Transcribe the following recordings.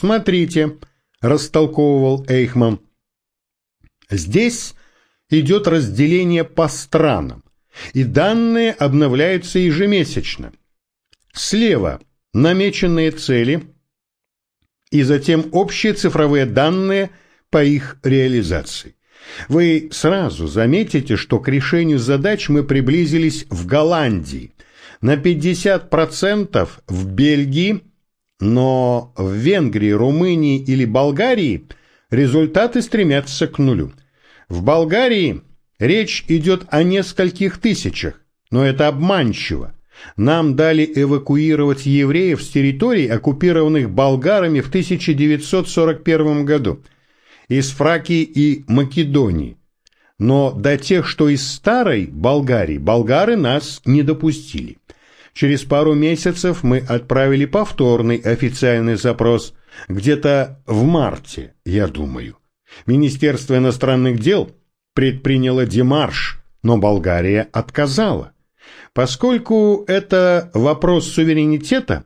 Смотрите, растолковывал Эйхман. Здесь идет разделение по странам, и данные обновляются ежемесячно. Слева намеченные цели и затем общие цифровые данные по их реализации. Вы сразу заметите, что к решению задач мы приблизились в Голландии, на 50% в Бельгии, но в Венгрии, Румынии или Болгарии результаты стремятся к нулю. В Болгарии речь идет о нескольких тысячах, но это обманчиво. Нам дали эвакуировать евреев с территорий, оккупированных болгарами в 1941 году, из Фракии и Македонии. Но до тех, что из старой Болгарии, болгары нас не допустили. Через пару месяцев мы отправили повторный официальный запрос, где-то в марте, я думаю. Министерство иностранных дел предприняло демарш, но Болгария отказала. Поскольку это вопрос суверенитета,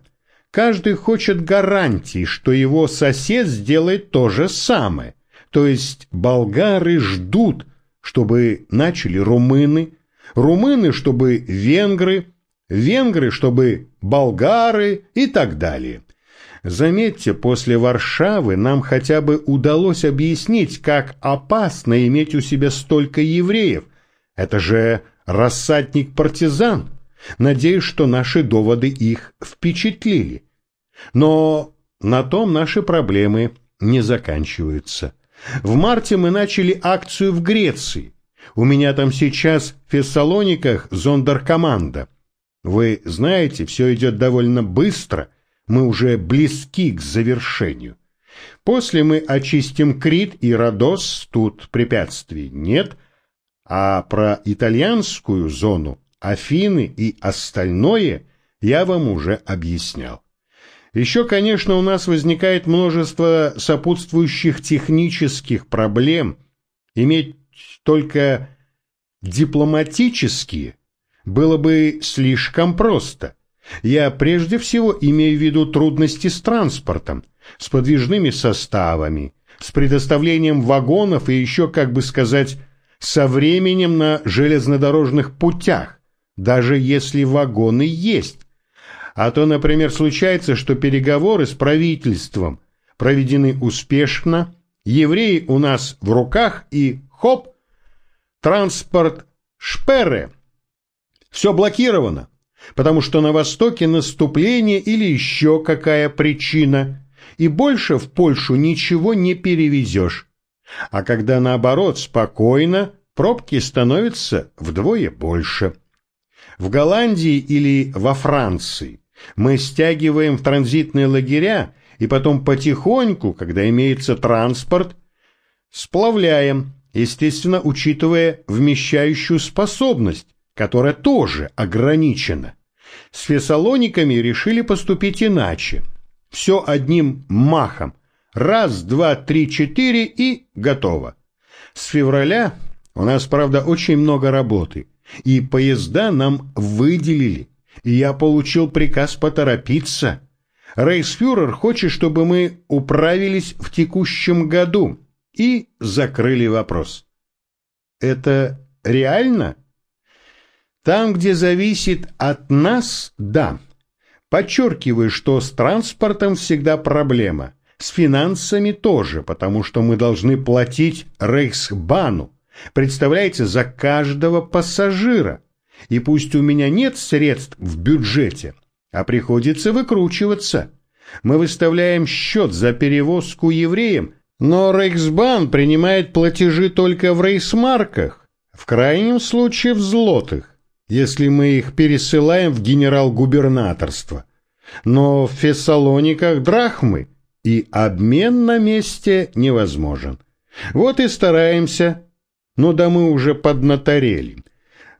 каждый хочет гарантии, что его сосед сделает то же самое. То есть болгары ждут, чтобы начали румыны, румыны, чтобы венгры, венгры, чтобы болгары и так далее. Заметьте, после Варшавы нам хотя бы удалось объяснить, как опасно иметь у себя столько евреев. Это же рассадник партизан. Надеюсь, что наши доводы их впечатлили. Но на том наши проблемы не заканчиваются. В марте мы начали акцию в Греции. У меня там сейчас в Фессалониках зондеркоманда. Вы знаете, все идет довольно быстро, мы уже близки к завершению. После мы очистим Крит и Родос, тут препятствий нет, а про итальянскую зону, Афины и остальное я вам уже объяснял. Еще, конечно, у нас возникает множество сопутствующих технических проблем. Иметь только дипломатические было бы слишком просто. Я прежде всего имею в виду трудности с транспортом, с подвижными составами, с предоставлением вагонов и еще, как бы сказать, со временем на железнодорожных путях, даже если вагоны есть. А то, например, случается, что переговоры с правительством проведены успешно, евреи у нас в руках и хоп, транспорт шпере. Все блокировано, потому что на Востоке наступление или еще какая причина, и больше в Польшу ничего не перевезешь. А когда наоборот спокойно, пробки становятся вдвое больше. В Голландии или во Франции мы стягиваем в транзитные лагеря и потом потихоньку, когда имеется транспорт, сплавляем, естественно, учитывая вмещающую способность, которая тоже ограничена. С фессалониками решили поступить иначе. Все одним махом. Раз, два, три, четыре и готово. С февраля у нас, правда, очень много работы, и поезда нам выделили, и я получил приказ поторопиться. Рейсфюрер хочет, чтобы мы управились в текущем году и закрыли вопрос. Это реально? Там, где зависит от нас, да. Подчеркиваю, что с транспортом всегда проблема. С финансами тоже, потому что мы должны платить Рейхсбану. Представляете, за каждого пассажира. И пусть у меня нет средств в бюджете, а приходится выкручиваться. Мы выставляем счет за перевозку евреям, но Рейхсбан принимает платежи только в рейсмарках, в крайнем случае в злотых если мы их пересылаем в генерал-губернаторство. Но в Фессалониках драхмы, и обмен на месте невозможен. Вот и стараемся, но да мы уже поднаторели.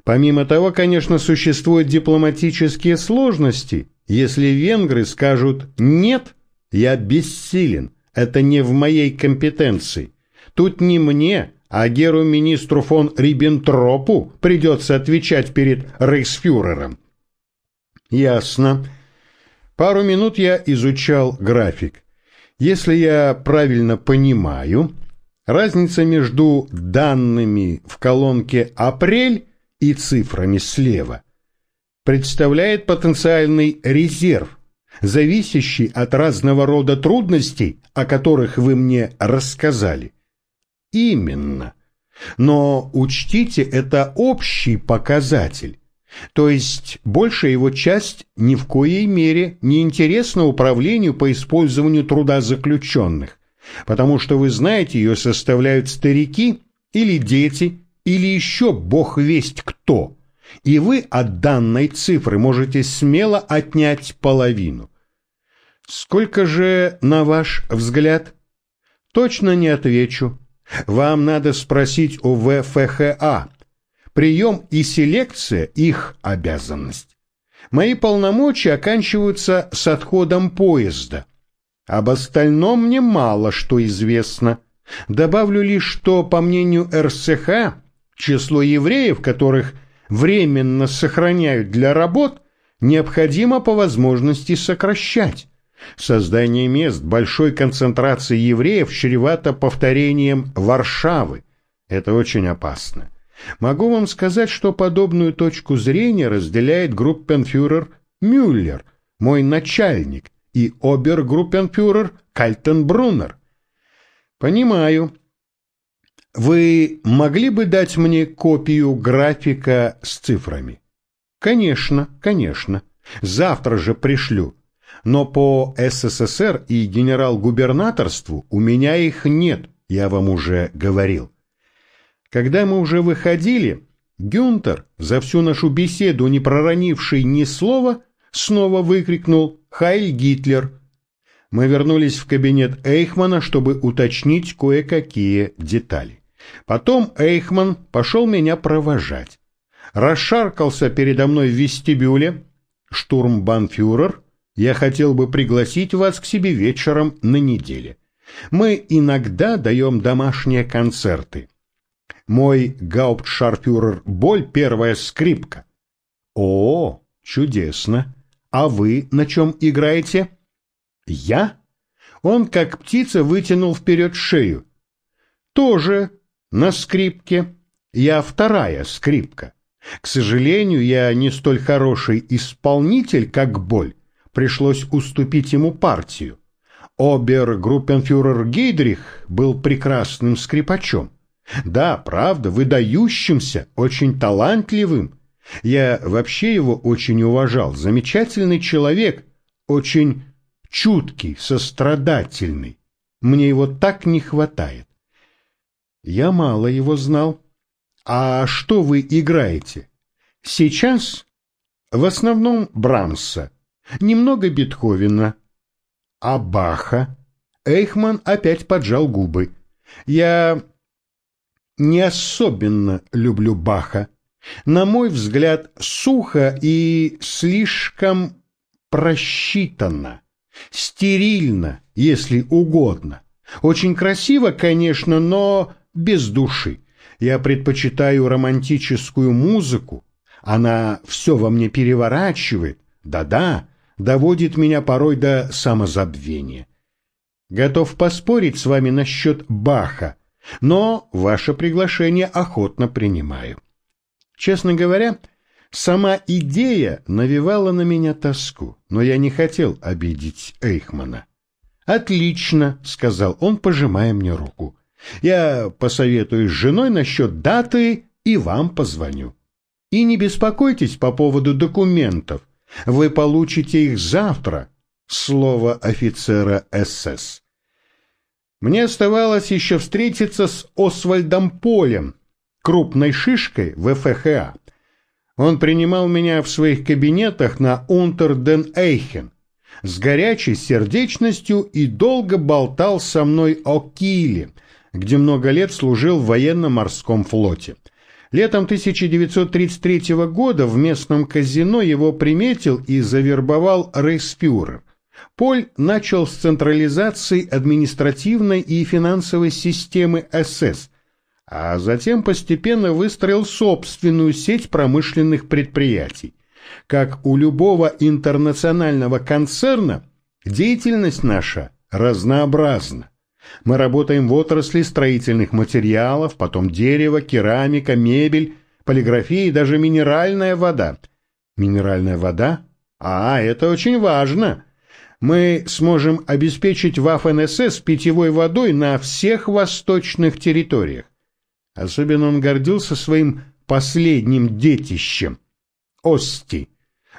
Помимо того, конечно, существуют дипломатические сложности. Если венгры скажут «нет», я бессилен, это не в моей компетенции. Тут не мне, а геру-министру фон Риббентропу придется отвечать перед рейхсфюрером. Ясно. Пару минут я изучал график. Если я правильно понимаю, разница между данными в колонке «Апрель» и цифрами слева представляет потенциальный резерв, зависящий от разного рода трудностей, о которых вы мне рассказали. Именно. Но учтите, это общий показатель. То есть большая его часть ни в коей мере не интересна управлению по использованию труда заключенных, потому что, вы знаете, ее составляют старики или дети, или еще бог весть кто, и вы от данной цифры можете смело отнять половину. Сколько же, на ваш взгляд? Точно не отвечу. Вам надо спросить у ВФХА. Прием и селекция – их обязанность. Мои полномочия оканчиваются с отходом поезда. Об остальном мне мало что известно. Добавлю лишь, что, по мнению РСХ, число евреев, которых временно сохраняют для работ, необходимо по возможности сокращать. Создание мест большой концентрации евреев чревато повторением Варшавы. Это очень опасно. Могу вам сказать, что подобную точку зрения разделяет группенфюрер Мюллер, мой начальник, и обергруппенфюрер Кальтенбруннер. Понимаю. Вы могли бы дать мне копию графика с цифрами? Конечно, конечно. Завтра же пришлю но по СССР и генерал-губернаторству у меня их нет, я вам уже говорил. Когда мы уже выходили, Гюнтер, за всю нашу беседу не проронивший ни слова, снова выкрикнул «Хайль Гитлер!». Мы вернулись в кабинет Эйхмана, чтобы уточнить кое-какие детали. Потом Эйхман пошел меня провожать. Расшаркался передо мной в вестибюле штурмбанфюрер я хотел бы пригласить вас к себе вечером на неделе. Мы иногда даем домашние концерты. Мой гауптшарфюрер Боль — первая скрипка. О, чудесно. А вы на чем играете? Я? Он, как птица, вытянул вперед шею. Тоже на скрипке. Я вторая скрипка. К сожалению, я не столь хороший исполнитель, как Боль, пришлось уступить ему партию. Обер-группенфюрер Гейдрих был прекрасным скрипачом. Да, правда, выдающимся, очень талантливым. Я вообще его очень уважал. Замечательный человек, очень чуткий, сострадательный. Мне его так не хватает. Я мало его знал. А что вы играете? Сейчас в основном Брамса, немного Бетховена. А Баха? Эйхман опять поджал губы. Я не особенно люблю Баха. На мой взгляд, сухо и слишком просчитанно, стерильно, если угодно. Очень красиво, конечно, но без души. Я предпочитаю романтическую музыку. Она все во мне переворачивает. Да-да, доводит меня порой до самозабвения. Готов поспорить с вами насчет Баха, но ваше приглашение охотно принимаю. Честно говоря, сама идея навевала на меня тоску, но я не хотел обидеть Эйхмана. «Отлично», — сказал он, пожимая мне руку. «Я посоветую с женой насчет даты и вам позвоню. И не беспокойтесь по поводу документов. Вы получите их завтра. Слово офицера СС. Мне оставалось еще встретиться с Освальдом Полем, крупной шишкой в ФХА. Он принимал меня в своих кабинетах на Унтерден-Эйхен с горячей сердечностью и долго болтал со мной о Киле, где много лет служил в военно-морском флоте. Летом 1933 года в местном казино его приметил и завербовал рейхспюрер. Поль начал с централизации административной и финансовой системы СС, а затем постепенно выстроил собственную сеть промышленных предприятий. Как у любого интернационального концерна, деятельность наша разнообразна. Мы работаем в отрасли строительных материалов, потом дерево, керамика, мебель, полиграфия и даже минеральная вода. Минеральная вода? А, это очень важно. Мы сможем обеспечить ВАФ-НСС питьевой водой на всех восточных территориях. Особенно он гордился своим последним детищем – Ости,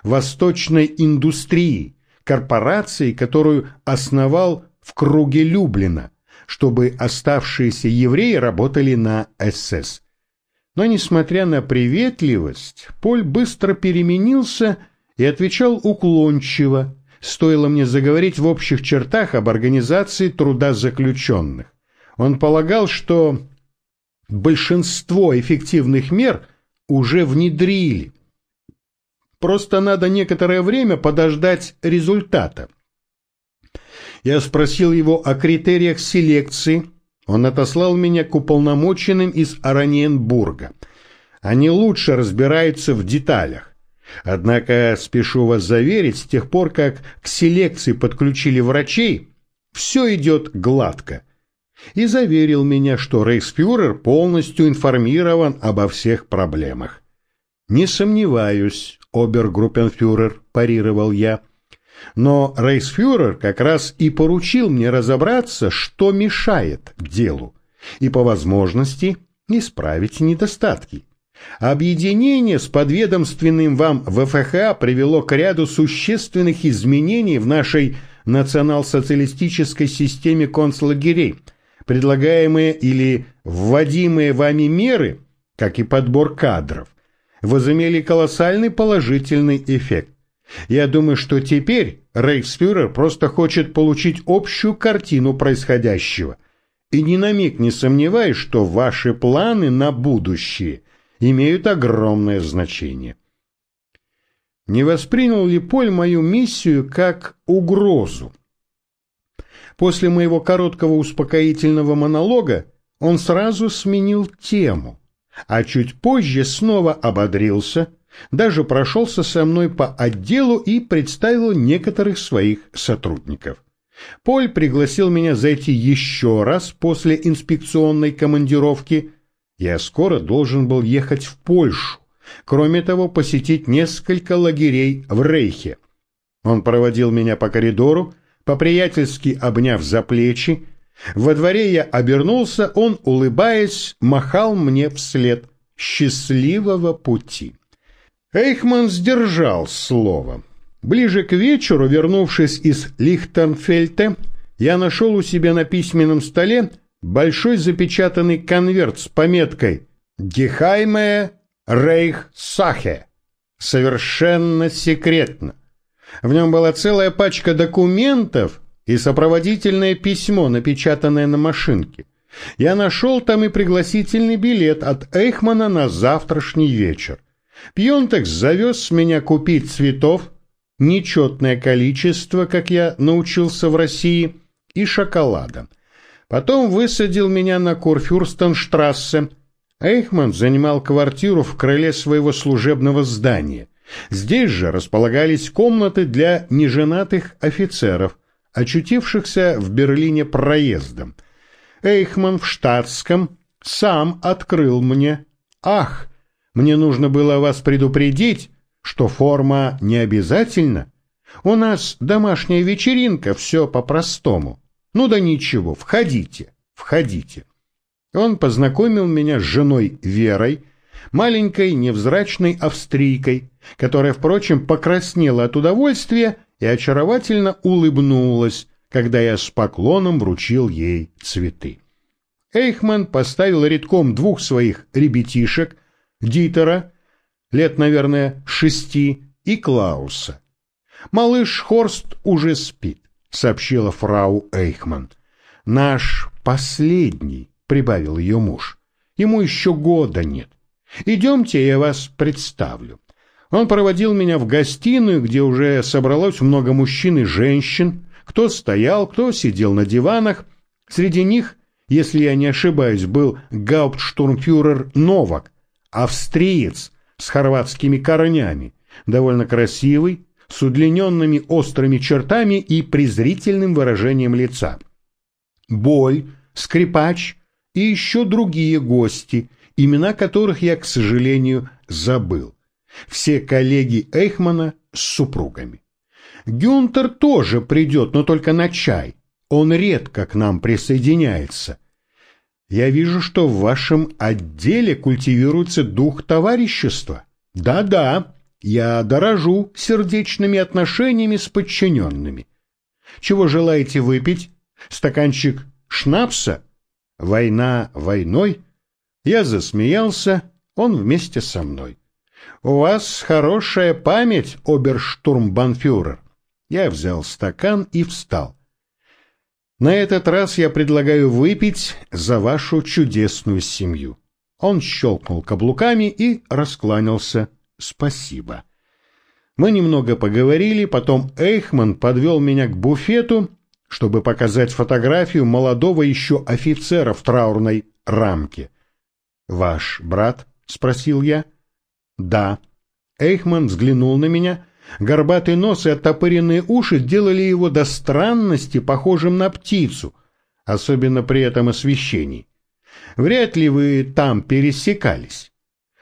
восточной индустрии, корпорации, которую основал в круге Люблина, чтобы оставшиеся евреи работали на СС. Но, несмотря на приветливость, Поль быстро переменился и отвечал уклончиво, стоило мне заговорить в общих чертах об организации труда заключенных. Он полагал, что большинство эффективных мер уже внедрили. Просто надо некоторое время подождать результата. Я спросил его о критериях селекции. Он отослал меня к уполномоченным из Ораниенбурга. Они лучше разбираются в деталях. Однако, спешу вас заверить, с тех пор, как к селекции подключили врачей, все идет гладко – и заверил меня, что рейхсфюрер полностью информирован обо всех проблемах. «Не сомневаюсь, обергруппенфюрер», – парировал я. «Но рейхсфюрер как раз и поручил мне разобраться, что мешает делу, и по возможности исправить недостатки. Объединение с подведомственным вам ВФХ привело к ряду существенных изменений в нашей национал-социалистической системе концлагерей – предлагаемые или вводимые вами меры, как и подбор кадров, возымели колоссальный положительный эффект. Я думаю, что теперь Рейхсфюрер просто хочет получить общую картину происходящего. И ни на миг не сомневаюсь, что ваши планы на будущее имеют огромное значение. Не воспринял ли Поль мою миссию как угрозу? После моего короткого успокоительного монолога он сразу сменил тему, а чуть позже снова ободрился, даже прошелся со мной по отделу и представил некоторых своих сотрудников. Поль пригласил меня зайти еще раз после инспекционной командировки. Я скоро должен был ехать в Польшу, кроме того посетить несколько лагерей в Рейхе. Он проводил меня по коридору, по-приятельски обняв за плечи. Во дворе я обернулся, он, улыбаясь, махал мне вслед. «Счастливого пути!» Эйхман сдержал слово. Ближе к вечеру, вернувшись из Лихтенфельте, я нашел у себя на письменном столе большой запечатанный конверт с пометкой «Гехаймая Рейх Сахе». Совершенно секретно. В нем была целая пачка документов и сопроводительное письмо, напечатанное на машинке. Я нашел там и пригласительный билет от Эйхмана на завтрашний вечер. Пьонтекс завез меня купить цветов, нечетное количество, как я научился в России, и шоколада. Потом высадил меня на Курфюрстенштрассе. Эйхман занимал квартиру в крыле своего служебного здания – Здесь же располагались комнаты для неженатых офицеров, очутившихся в Берлине проездом. Эйхман в штатском сам открыл мне. «Ах, мне нужно было вас предупредить, что форма не обязательна. У нас домашняя вечеринка, все по-простому. Ну да ничего, входите, входите». Он познакомил меня с женой Верой, маленькой невзрачной австрийкой, которая, впрочем, покраснела от удовольствия и очаровательно улыбнулась, когда я с поклоном вручил ей цветы. Эйхман поставил редком двух своих ребятишек, Дитера, лет, наверное, шести, и Клауса. «Малыш Хорст уже спит», — сообщила фрау Эйхман. «Наш последний», — прибавил ее муж. «Ему еще года нет. Идемте, я вас представлю». Он проводил меня в гостиную, где уже собралось много мужчин и женщин, кто стоял, кто сидел на диванах. Среди них, если я не ошибаюсь, был гауптштурмфюрер Новак, австриец с хорватскими корнями, довольно красивый, с удлиненными острыми чертами и презрительным выражением лица. Боль, скрипач и еще другие гости, имена которых я, к сожалению, забыл. Все коллеги Эйхмана с супругами. Гюнтер тоже придет, но только на чай. Он редко к нам присоединяется. Я вижу, что в вашем отделе культивируется дух товарищества. Да-да, я дорожу сердечными отношениями с подчиненными. Чего желаете выпить? Стаканчик шнапса? Война войной? Я засмеялся, он вместе со мной. У вас хорошая память, оберштурмбанфюрер. Я взял стакан и встал. На этот раз я предлагаю выпить за вашу чудесную семью. Он щелкнул каблуками и раскланялся. Спасибо. Мы немного поговорили, потом Эйхман подвел меня к буфету, чтобы показать фотографию молодого еще офицера в траурной рамке. «Ваш брат?» — спросил я. «Да». Эйхман взглянул на меня. Горбатый нос и оттопыренные уши делали его до странности похожим на птицу, особенно при этом освещении. Вряд ли вы там пересекались.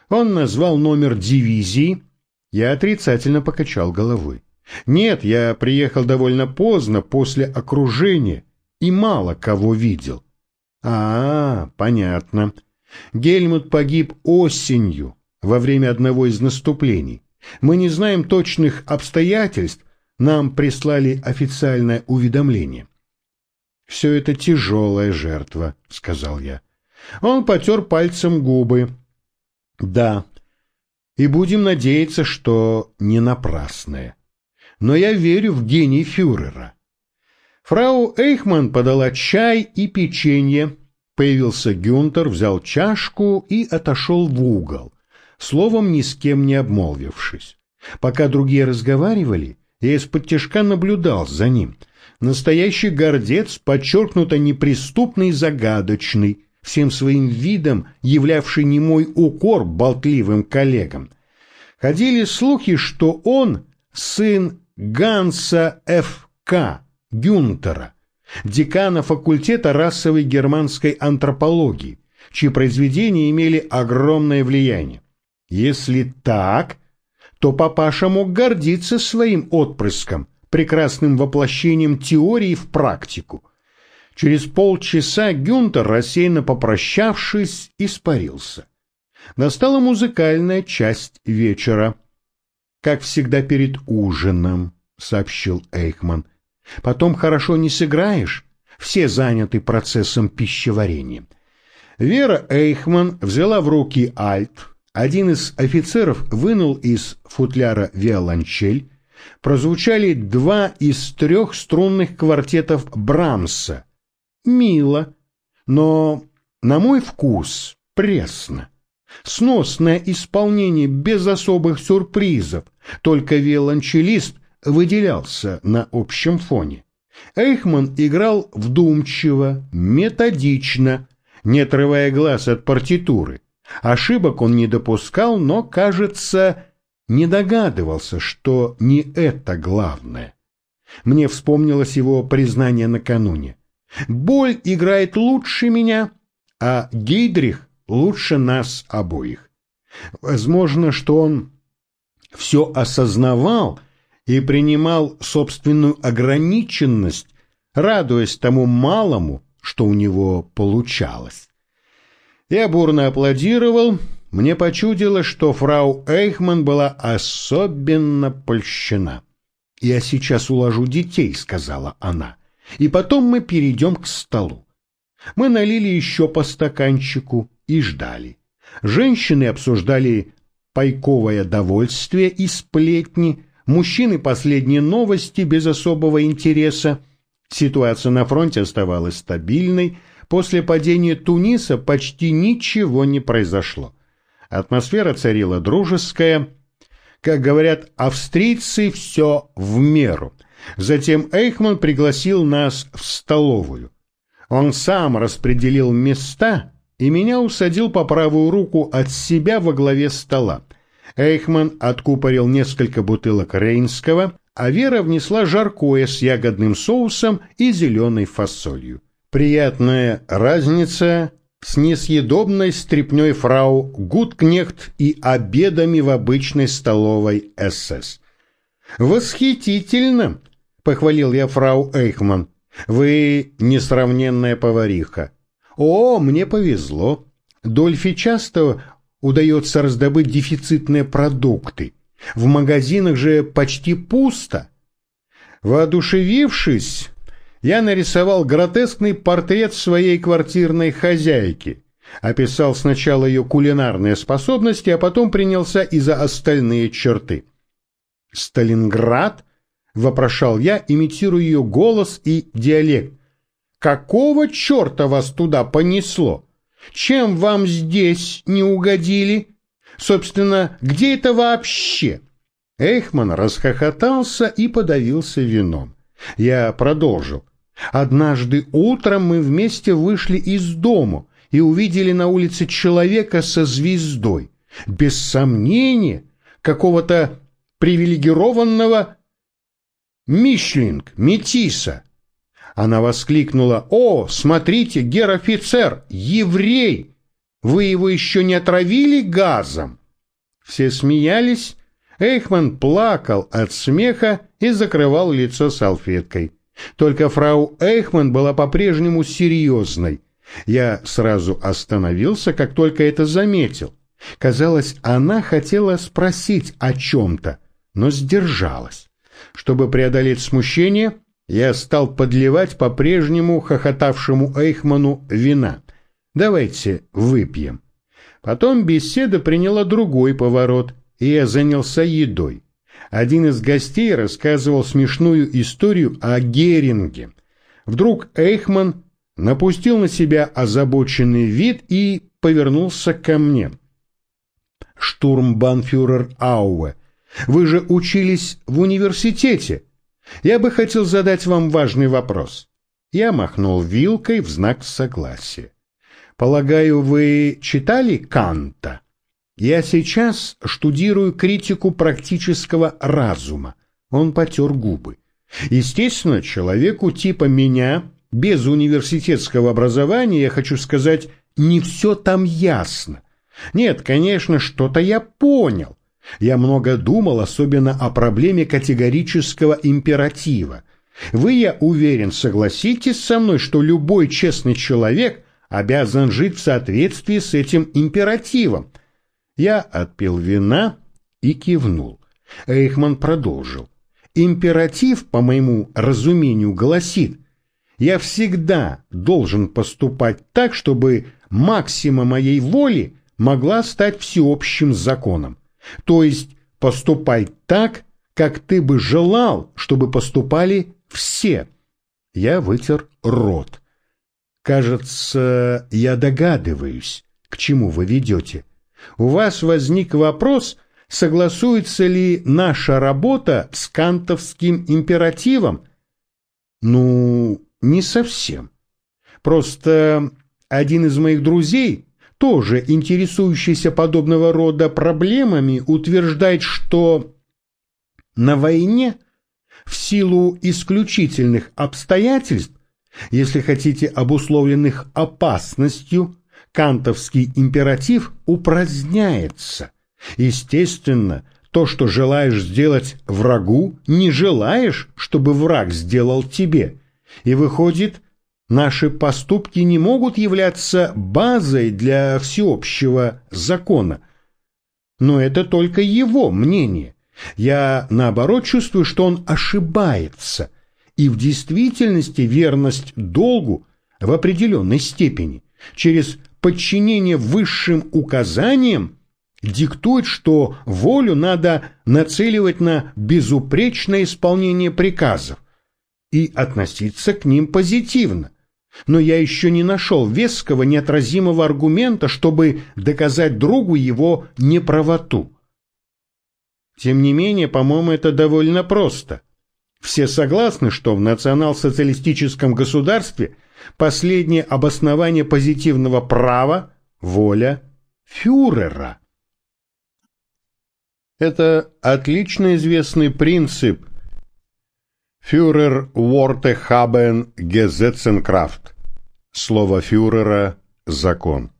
Он назвал номер дивизии. Я отрицательно покачал головой. Нет, я приехал довольно поздно, после окружения, и мало кого видел. А, понятно. Гельмут погиб осенью, во время одного из наступлений. Мы не знаем точных обстоятельств, нам прислали официальное уведомление. «Все это тяжелая жертва», — сказал я. Он потер пальцем губы. Да, и будем надеяться, что не напрасное. Но я верю в гений фюрера. Фрау Эйхман подала чай и печенье. Появился Гюнтер, взял чашку и отошел в угол, словом ни с кем не обмолвившись. Пока другие разговаривали, я из-под тяжка наблюдал за ним. Настоящий гордец, подчеркнуто неприступный и загадочный, всем своим видом являвший немой укор болтливым коллегам. Ходили слухи, что он сын Ганса Ф.К. Гюнтера, декана факультета расовой германской антропологии, чьи произведения имели огромное влияние. Если так, то папаша мог гордиться своим отпрыском, прекрасным воплощением теории в практику – Через полчаса Гюнтер, рассеянно попрощавшись, испарился. Настала музыкальная часть вечера. «Как всегда перед ужином», — сообщил Эйхман. «Потом хорошо не сыграешь, все заняты процессом пищеварения». Вера Эйхман взяла в руки альт, один из офицеров вынул из футляра виолончель, прозвучали два из трех струнных квартетов Брамса — мило, но, на мой вкус, пресно. Сносное исполнение без особых сюрпризов, только виолончелист выделялся на общем фоне. Эйхман играл вдумчиво, методично, не отрывая глаз от партитуры. Ошибок он не допускал, но, кажется, не догадывался, что не это главное. Мне вспомнилось его признание накануне. Боль играет лучше меня, а Гейдрих лучше нас обоих. Возможно, что он все осознавал и принимал собственную ограниченность, радуясь тому малому, что у него получалось. Я бурно аплодировал, мне почудилось, что фрау Эйхман была особенно польщена. «Я сейчас уложу детей», — сказала она и потом мы перейдем к столу. Мы налили еще по стаканчику и ждали. Женщины обсуждали пайковое довольствие и сплетни, мужчины последние новости без особого интереса. Ситуация на фронте оставалась стабильной, после падения Туниса почти ничего не произошло. Атмосфера царила дружеская, как говорят австрийцы, все в меру – Затем Эйхман пригласил нас в столовую. Он сам распределил места и меня усадил по правую руку от себя во главе стола. Эйхман откупорил несколько бутылок рейнского, а Вера внесла жаркое с ягодным соусом и зеленой фасолью. Приятная разница с несъедобной стряпней фрау Гудкнехт и обедами в обычной столовой СС. «Восхитительно!» — похвалил я фрау Эйхман. «Вы несравненная повариха». «О, мне повезло. Дольфи часто удается раздобыть дефицитные продукты. В магазинах же почти пусто». Воодушевившись, я нарисовал гротескный портрет своей квартирной хозяйки, описал сначала ее кулинарные способности, а потом принялся и за остальные черты. «Сталинград?» — вопрошал я, имитируя ее голос и диалект. «Какого черта вас туда понесло? Чем вам здесь не угодили? Собственно, где это вообще?» Эйхман расхохотался и подавился вином. Я продолжил. Однажды утром мы вместе вышли из дому и увидели на улице человека со звездой. Без сомнения, какого-то привилегированного Мишлинг, метиса. Она воскликнула, «О, смотрите, гер-офицер, еврей! Вы его еще не отравили газом?» Все смеялись, Эйхман плакал от смеха и закрывал лицо салфеткой. Только фрау Эйхман была по-прежнему серьезной. Я сразу остановился, как только это заметил. Казалось, она хотела спросить о чем-то, но сдержалась. Чтобы преодолеть смущение, я стал подливать по-прежнему хохотавшему Эйхману вина. «Давайте выпьем». Потом беседа приняла другой поворот, и я занялся едой. Один из гостей рассказывал смешную историю о Геринге. Вдруг Эйхман напустил на себя озабоченный вид и повернулся ко мне. «Штурмбанфюрер Ауэ, вы же учились в университете. Я бы хотел задать вам важный вопрос». Я махнул вилкой в знак согласия. «Полагаю, вы читали Канта?» Я сейчас штудирую критику практического разума. Он потер губы. Естественно, человеку типа меня, без университетского образования, я хочу сказать, не все там ясно. Нет, конечно, что-то я понял. Я много думал, особенно о проблеме категорического императива. Вы, я уверен, согласитесь со мной, что любой честный человек обязан жить в соответствии с этим императивом – я отпил вина и кивнул. Эйхман продолжил. Императив, по моему разумению, гласит, я всегда должен поступать так, чтобы максима моей воли могла стать всеобщим законом. То есть поступай так, как ты бы желал, чтобы поступали все. Я вытер рот. Кажется, я догадываюсь, к чему вы ведете у вас возник вопрос, согласуется ли наша работа с кантовским императивом? Ну, не совсем. Просто один из моих друзей, тоже интересующийся подобного рода проблемами, утверждает, что на войне в силу исключительных обстоятельств, если хотите, обусловленных опасностью, кантовский императив упраздняется. Естественно, то, что желаешь сделать врагу, не желаешь, чтобы враг сделал тебе. И выходит, наши поступки не могут являться базой для всеобщего закона. Но это только его мнение. Я, наоборот, чувствую, что он ошибается. И в действительности верность долгу в определенной степени через подчинение высшим указаниям диктует, что волю надо нацеливать на безупречное исполнение приказов и относиться к ним позитивно. Но я еще не нашел веского неотразимого аргумента, чтобы доказать другу его неправоту. Тем не менее, по-моему, это довольно просто. Все согласны, что в национал-социалистическом государстве Последнее обоснование позитивного права – воля фюрера. Это отлично известный принцип «Фюрер Ворте Хабен Гезетценкрафт» Слово фюрера – закон.